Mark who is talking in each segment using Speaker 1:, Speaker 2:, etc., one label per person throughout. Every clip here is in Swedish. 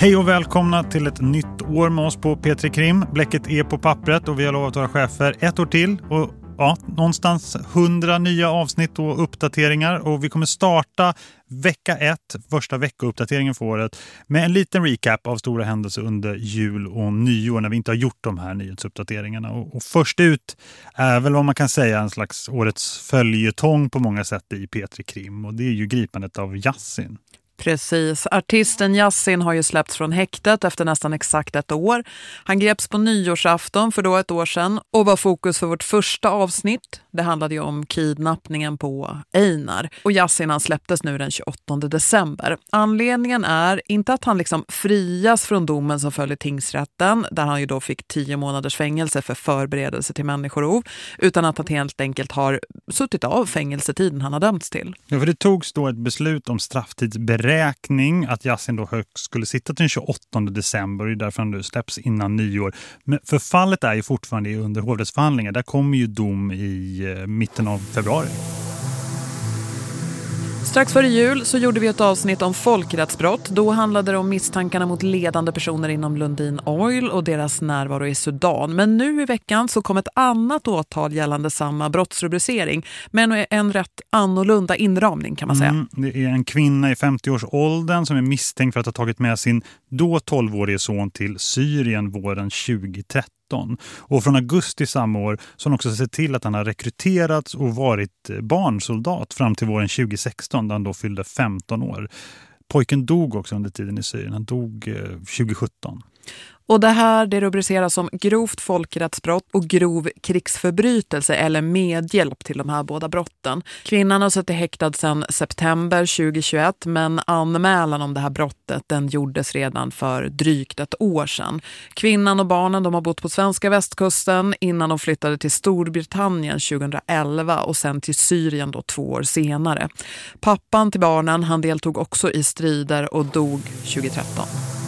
Speaker 1: Hej och välkomna till ett nytt år med oss på P3 Krim. Bläcket är på pappret och vi har lovat våra chefer ett år till och ja, någonstans hundra nya avsnitt och uppdateringar och vi kommer starta vecka ett, första veckouppdateringen för året med en liten recap av stora händelser under jul och nyår när vi inte har gjort de här nyhetsuppdateringarna. Och, och först ut är väl vad man kan säga en slags årets följetong på många sätt i P3 Krim och det är ju gripandet av Jassin.
Speaker 2: Precis. Artisten Yassin har ju släppts från häktet efter nästan exakt ett år. Han greps på nyårsafton för då ett år sedan och var fokus för vårt första avsnitt. Det handlade ju om kidnappningen på Einar. Och Yassin han släpptes nu den 28 december. Anledningen är inte att han liksom frias från domen som föll i tingsrätten där han ju då fick tio månaders fängelse för förberedelse till människorov utan att han helt enkelt har suttit av fängelsetiden han har dömts till.
Speaker 1: Ja, för det togs då ett beslut om strafftidsberäkning beräkning att Yassin då högst skulle sitta till den 28 december och det är därför han nu släpps innan nyår. Men förfallet är ju fortfarande under hovrättsförhandlingar. Där kommer ju dom i eh, mitten av februari.
Speaker 2: Strax före jul så gjorde vi ett avsnitt om folkrättsbrott. Då handlade det om misstankarna mot ledande personer inom Lundin Oil och deras närvaro i Sudan. Men nu i veckan så kom ett annat åtal gällande samma brottsrubricering. Men en rätt annorlunda inramning kan man säga. Mm,
Speaker 1: det är en kvinna i 50-årsåldern som är misstänkt för att ha tagit med sin då 12-årige son till Syrien våren 2013. Och från augusti samma år så har han också sett till att han har rekryterats och varit eh, barnsoldat fram till våren 2016 där han då fyllde 15 år. Pojken dog också under tiden i Syrien. Han dog eh, 2017.
Speaker 2: Och det här det rubriceras som grovt folkrättsbrott och grov krigsförbrytelse eller medhjälp till de här båda brotten. Kvinnan har suttit häktad sedan september 2021 men anmälan om det här brottet den gjordes redan för drygt ett år sedan. Kvinnan och barnen de har bott på svenska västkusten innan de flyttade till Storbritannien 2011 och sen till Syrien då två år senare. Pappan till barnen han deltog också i strider och dog 2013.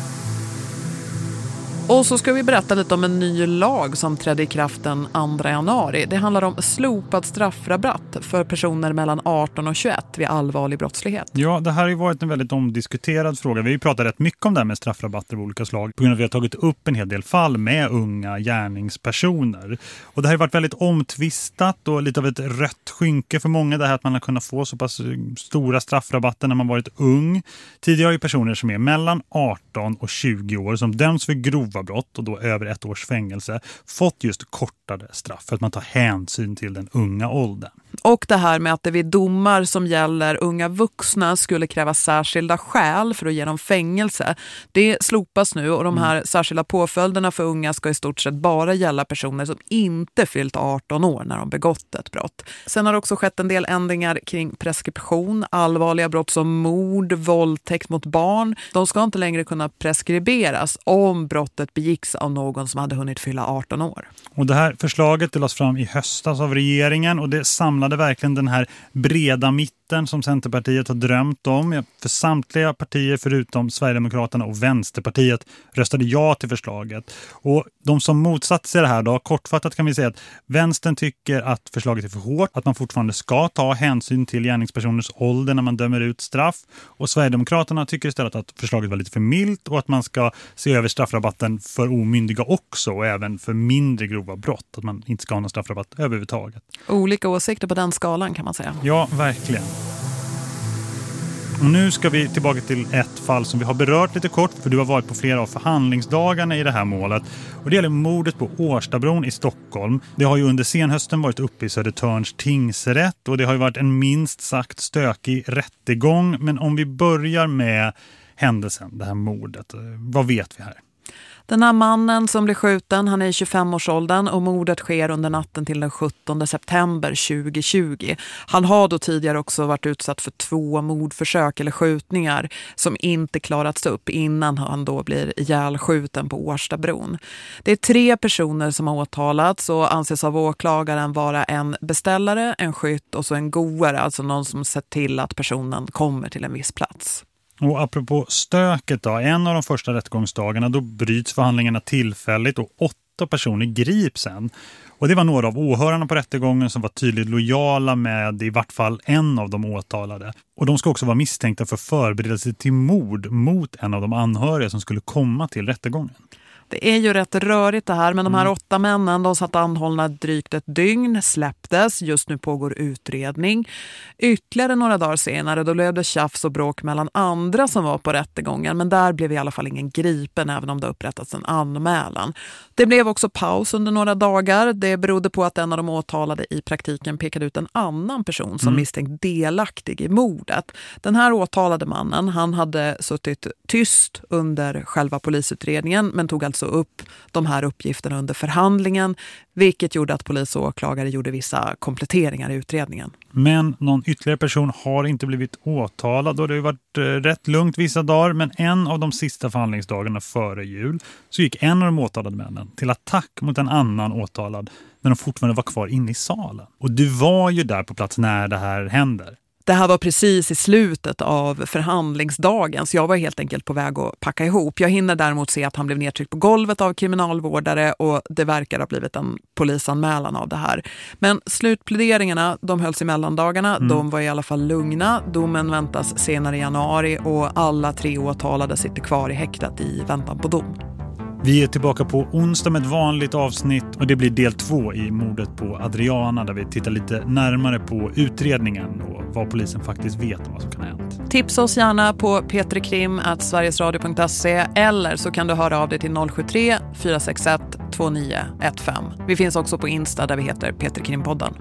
Speaker 2: Och så ska vi berätta lite om en ny lag som trädde i kraft den 2 januari. Det handlar om slopad straffrabatt för personer mellan 18 och 21 vid allvarlig brottslighet.
Speaker 1: Ja, det här har ju varit en väldigt omdiskuterad fråga. Vi har ju pratat rätt mycket om det här med straffrabatter av olika slag på grund av att vi har tagit upp en hel del fall med unga gärningspersoner. Och det här har varit väldigt omtvistat och lite av ett rött skynke för många det här att man har kunnat få så pass eh, stora straffrabatter när man varit ung. Tidigare har ju personer som är mellan 18 och 20 år som döms för grova brott och då över ett års fängelse fått just kortare straff för att man tar hänsyn till den unga åldern.
Speaker 2: Och det här med att det vid domar som gäller unga vuxna skulle kräva särskilda skäl för att ge dem fängelse. Det slopas nu och de här mm. särskilda påföljderna för unga ska i stort sett bara gälla personer som inte fyllt 18 år när de begått ett brott. Sen har det också skett en del ändringar kring preskription, allvarliga brott som mord, våldtäkt mot barn. De ska inte längre kunna preskriberas om brottet begicks av någon som hade hunnit fylla 18 år.
Speaker 1: Och det här förslaget det lades fram i höstas av regeringen och det samlade verkligen den här breda mitten som Centerpartiet har drömt om. För samtliga partier förutom Sverigedemokraterna och Vänsterpartiet röstade ja till förslaget. Och de som motsatte sig det här då, kortfattat kan vi säga att Vänstern tycker att förslaget är för hårt, att man fortfarande ska ta hänsyn till gärningspersoners ålder när man dömer ut straff. Och Sverigedemokraterna tycker istället att förslaget var lite för milt och att man ska se över straffrabatten för omyndiga också och även för mindre grova brott. Att man inte ska ha någon straffrabatt överhuvudtaget.
Speaker 2: Olika åsikter på den skalan kan man säga.
Speaker 1: Ja, verkligen. Och nu ska vi tillbaka till ett fall som vi har berört lite kort för du har varit på flera av förhandlingsdagarna i det här målet. Och det gäller mordet på Årstabron i Stockholm. Det har ju under senhösten varit uppe i Södertörns tingsrätt och det har ju varit en minst sagt stökig rättegång. Men om vi börjar med händelsen, det här mordet, vad vet vi här?
Speaker 2: Den här mannen som blev skjuten, han är i 25-årsåldern och mordet sker under natten till den 17 september 2020. Han har då tidigare också varit utsatt för två mordförsök eller skjutningar som inte klarats upp innan han då blir ihjälskjuten på Årstabron. Det är tre personer som har åtalats och anses av åklagaren vara en beställare, en skytt och så en goare, alltså någon som sett till att personen kommer till en viss plats.
Speaker 1: Och apropå stöket då, en av de första rättegångsdagarna då bryts förhandlingarna tillfälligt och åtta personer grips sen. Och det var några av åhörarna på rättegången som var tydligt lojala med i vart fall en av de åtalade. Och de ska också vara misstänkta för förberedelse till mord mot en av de anhöriga som skulle komma till rättegången.
Speaker 2: Det är ju rätt rörigt det här, men de här mm. åtta männen de satt anhållna drygt ett dygn, släpptes. Just nu pågår utredning. Ytterligare några dagar senare då blev det tjafs och bråk mellan andra som var på rättegången, men där blev i alla fall ingen gripen även om det upprättats en anmälan. Det blev också paus under några dagar. Det berodde på att en av de åtalade i praktiken pekade ut en annan person som mm. misstänkt delaktig i mordet. Den här åtalade mannen, han hade suttit tyst under själva polisutredningen men tog alltså också upp de här uppgifterna under förhandlingen vilket gjorde att polis och åklagare gjorde vissa kompletteringar i utredningen.
Speaker 1: Men någon ytterligare person har inte blivit åtalad och det har varit eh, rätt lugnt vissa dagar men en av de sista förhandlingsdagarna före jul så gick en av de åtalade männen till attack mot en annan åtalad när de fortfarande var kvar inne i salen. Och du var ju där på plats när det här händer.
Speaker 2: Det här var precis i slutet av förhandlingsdagen så jag var helt enkelt på väg att packa ihop. Jag hinner däremot se att han blev nedtryckt på golvet av kriminalvårdare och det verkar ha blivit en polisanmälan av det här. Men slutpläderingarna, de hölls i mellandagarna. Mm. De var i alla fall lugna. Domen väntas senare i januari och alla tre åtalade sitter kvar i häktet i väntan på dom.
Speaker 1: Vi är tillbaka på onsdag med ett vanligt avsnitt och det blir del två i mordet på Adriana där vi tittar lite närmare på utredningen och vad polisen faktiskt vet om vad som kan ha hänt.
Speaker 2: Tipsa oss gärna på petrekrim.sverigesradio.se eller så kan du höra av dig till 073 461 2915. Vi finns också på Insta där vi heter Peterkrimpodden.